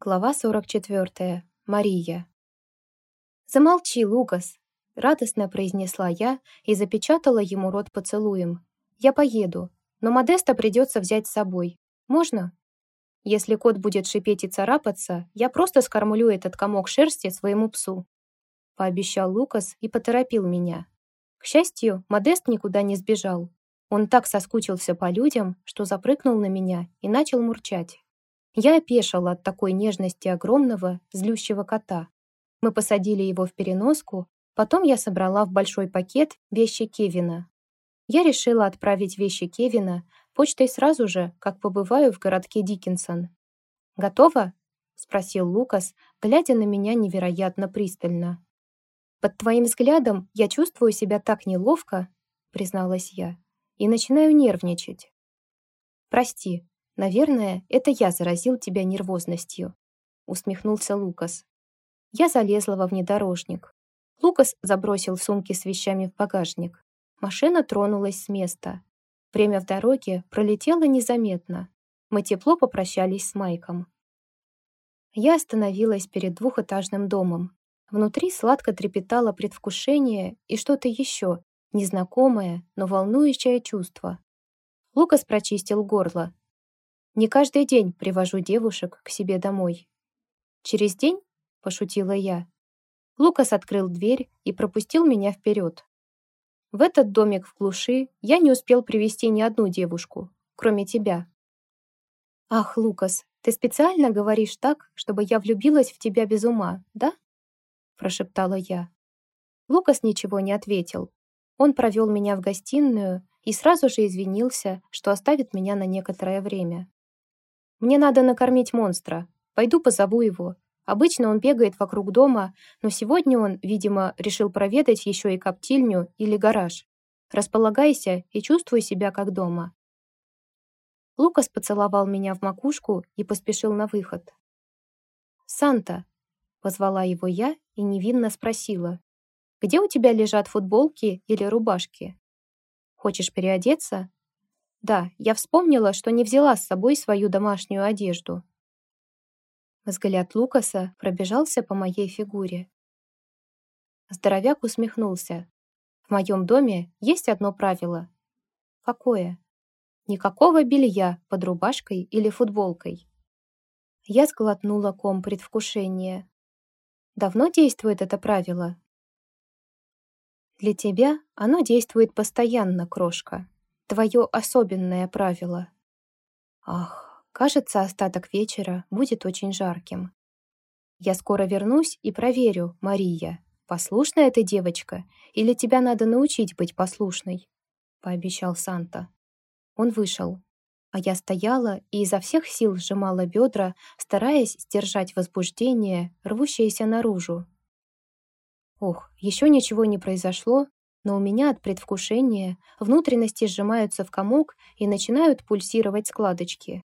Глава 44. Мария. «Замолчи, Лукас!» — радостно произнесла я и запечатала ему рот поцелуем. «Я поеду, но Модеста придется взять с собой. Можно?» «Если кот будет шипеть и царапаться, я просто скормлю этот комок шерсти своему псу», — пообещал Лукас и поторопил меня. К счастью, Модест никуда не сбежал. Он так соскучился по людям, что запрыгнул на меня и начал мурчать. Я опешила от такой нежности огромного, злющего кота. Мы посадили его в переноску, потом я собрала в большой пакет вещи Кевина. Я решила отправить вещи Кевина почтой сразу же, как побываю в городке Диккенсон. «Готово?» — спросил Лукас, глядя на меня невероятно пристально. «Под твоим взглядом я чувствую себя так неловко», — призналась я, «и начинаю нервничать». «Прости, «Наверное, это я заразил тебя нервозностью», — усмехнулся Лукас. Я залезла во внедорожник. Лукас забросил сумки с вещами в багажник. Машина тронулась с места. Время в дороге пролетело незаметно. Мы тепло попрощались с Майком. Я остановилась перед двухэтажным домом. Внутри сладко трепетало предвкушение и что-то еще, незнакомое, но волнующее чувство. Лукас прочистил горло, не каждый день привожу девушек к себе домой. Через день, пошутила я. Лукас открыл дверь и пропустил меня вперед. В этот домик в глуши я не успел привести ни одну девушку, кроме тебя. Ах, Лукас, ты специально говоришь так, чтобы я влюбилась в тебя без ума, да? прошептала я. Лукас ничего не ответил. Он провел меня в гостиную и сразу же извинился, что оставит меня на некоторое время. Мне надо накормить монстра. Пойду позову его. Обычно он бегает вокруг дома, но сегодня он, видимо, решил проведать еще и коптильню или гараж. Располагайся и чувствуй себя как дома. Лукас поцеловал меня в макушку и поспешил на выход. «Санта!» — позвала его я и невинно спросила. «Где у тебя лежат футболки или рубашки? Хочешь переодеться?» Да, я вспомнила, что не взяла с собой свою домашнюю одежду. Взгляд Лукаса пробежался по моей фигуре. Здоровяк усмехнулся. В моем доме есть одно правило. Какое? Никакого белья под рубашкой или футболкой. Я сглотнула ком предвкушения. Давно действует это правило? Для тебя оно действует постоянно, крошка твое особенное правило. Ах, кажется, остаток вечера будет очень жарким. Я скоро вернусь и проверю, Мария, послушная ты девочка или тебя надо научить быть послушной, пообещал Санта. Он вышел, а я стояла и изо всех сил сжимала бедра, стараясь сдержать возбуждение, рвущееся наружу. Ох, еще ничего не произошло, но у меня от предвкушения внутренности сжимаются в комок и начинают пульсировать складочки.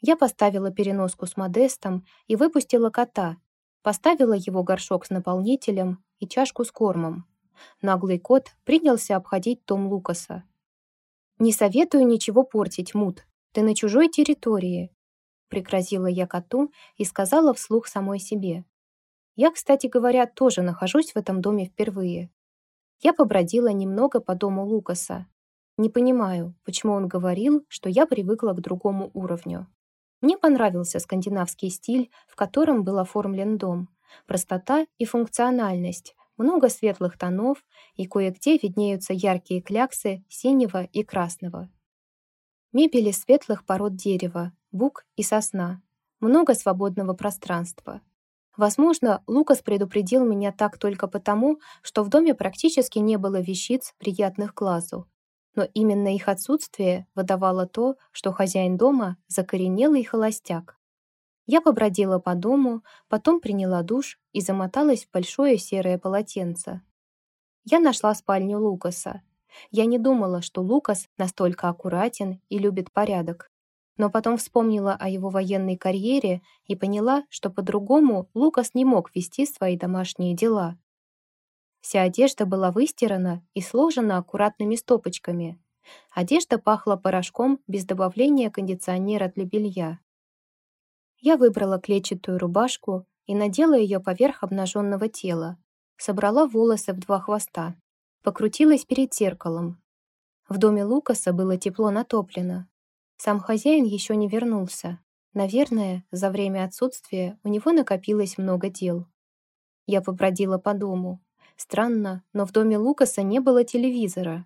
Я поставила переноску с Модестом и выпустила кота, поставила его горшок с наполнителем и чашку с кормом. Наглый кот принялся обходить Том Лукаса. «Не советую ничего портить, Мут. Ты на чужой территории», — пригрозила я коту и сказала вслух самой себе. «Я, кстати говоря, тоже нахожусь в этом доме впервые. Я побродила немного по дому Лукаса. Не понимаю, почему он говорил, что я привыкла к другому уровню. Мне понравился скандинавский стиль, в котором был оформлен дом. Простота и функциональность, много светлых тонов и кое-где виднеются яркие кляксы синего и красного. Мебели светлых пород дерева, бук и сосна. Много свободного пространства. Возможно, Лукас предупредил меня так только потому, что в доме практически не было вещиц, приятных глазу. Но именно их отсутствие выдавало то, что хозяин дома — закоренелый холостяк. Я побродила по дому, потом приняла душ и замоталась в большое серое полотенце. Я нашла спальню Лукаса. Я не думала, что Лукас настолько аккуратен и любит порядок но потом вспомнила о его военной карьере и поняла, что по-другому Лукас не мог вести свои домашние дела. Вся одежда была выстирана и сложена аккуратными стопочками. Одежда пахла порошком без добавления кондиционера для белья. Я выбрала клетчатую рубашку и надела ее поверх обнаженного тела. Собрала волосы в два хвоста. Покрутилась перед зеркалом. В доме Лукаса было тепло натоплено. Сам хозяин еще не вернулся. Наверное, за время отсутствия у него накопилось много дел. Я побродила по дому. Странно, но в доме Лукаса не было телевизора.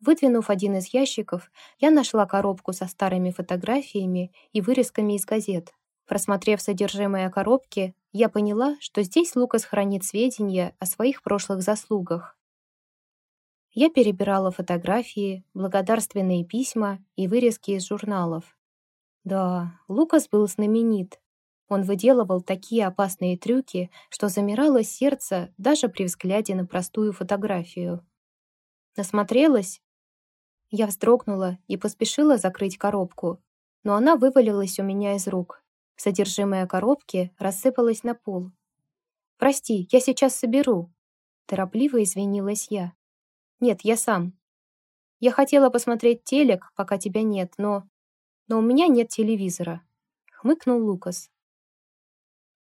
Выдвинув один из ящиков, я нашла коробку со старыми фотографиями и вырезками из газет. Просмотрев содержимое коробки, я поняла, что здесь Лукас хранит сведения о своих прошлых заслугах. Я перебирала фотографии, благодарственные письма и вырезки из журналов. Да, Лукас был знаменит. Он выделывал такие опасные трюки, что замирало сердце даже при взгляде на простую фотографию. Насмотрелась? Я вздрогнула и поспешила закрыть коробку, но она вывалилась у меня из рук. Содержимое коробки рассыпалось на пол. «Прости, я сейчас соберу», — торопливо извинилась я. «Нет, я сам. Я хотела посмотреть телек, пока тебя нет, но... Но у меня нет телевизора», — хмыкнул Лукас.